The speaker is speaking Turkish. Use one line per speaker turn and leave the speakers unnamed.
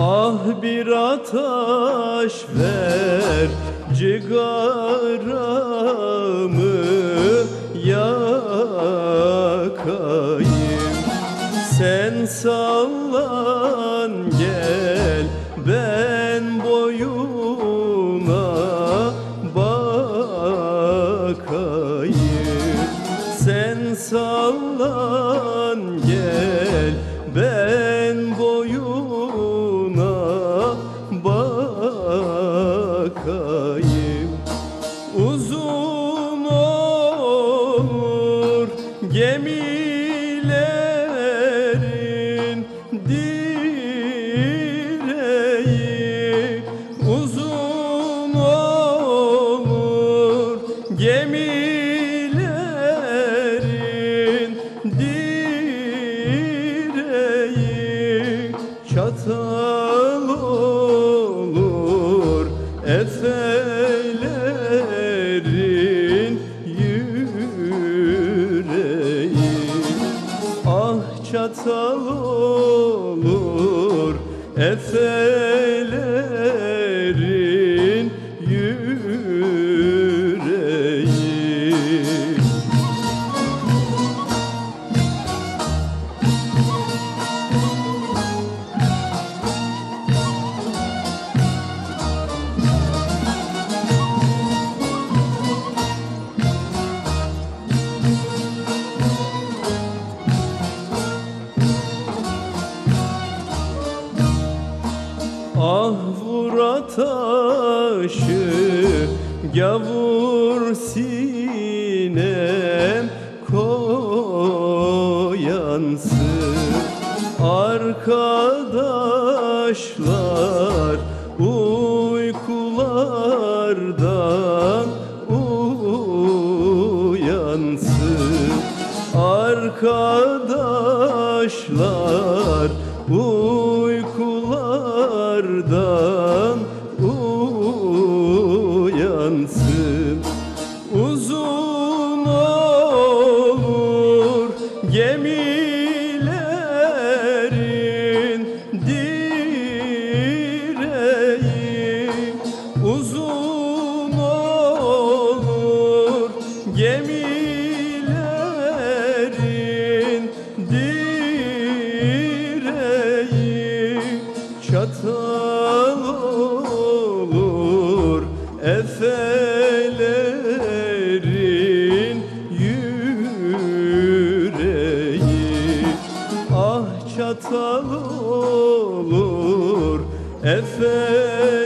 Ah bir ataş ver cigaramı yakayım. Sen sallan gel ben boyuna bakayım. Sen sallan gel ben gemilerin direği Çatal olur efelerin yüreği. Ah çatal olur efelerin Ah vur ataşı gavur sinem koyansın. Arkadaşlar uykulardan uyansın. Arkadaşlar uykulardan uyansın. Uzun olur gemilerin direği. Uzun olur gemilerin direği efelerin yüreği Ah çatal olur efelerin